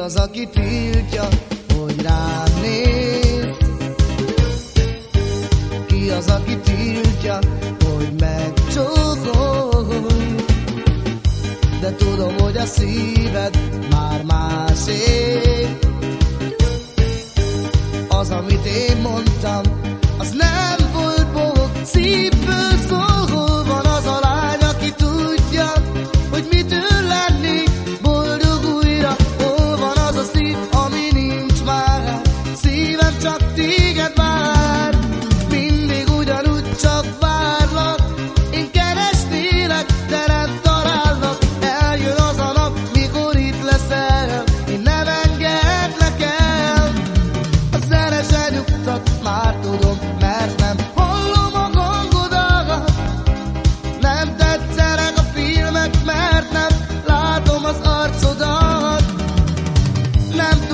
az, aki tiltja, hogy rám néz? Ki az, aki tiltja, hogy megcsókolj? De tudom, hogy a szíved már másé. Az, amit én mondtam, az nem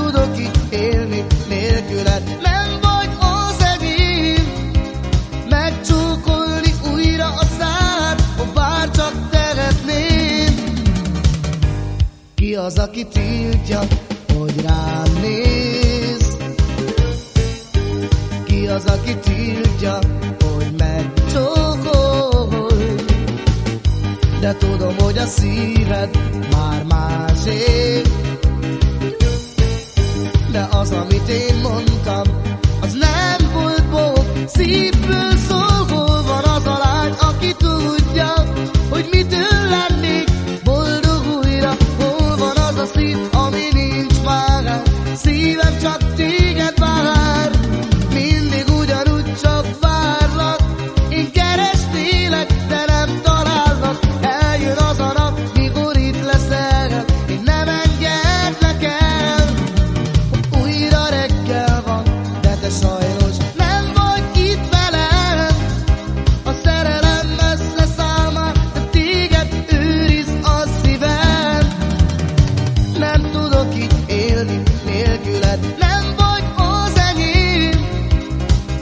tudok így élni nélküled, nem vagy az enyém. Megcsókolni újra a szád, ha bár csak tehetném. Ki az, aki tiltja, hogy rám néz? Ki az, aki tiltja, hogy megcsókolj? De tudom, hogy a szíved már másé. De az, amit én mondtam, az nem volt bók, szívből nem vagy az enyém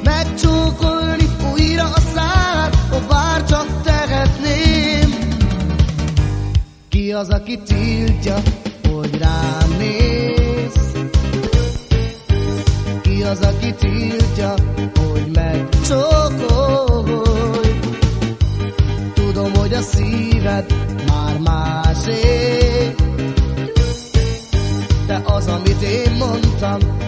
Megcsókolni újra a szád, ha bár csak Ki az, aki tiltja, hogy rám néz? Ki az, aki tiltja, hogy megcsókolj? Tudom, hogy a szíved már másé. de az, amit én mondtam. salud.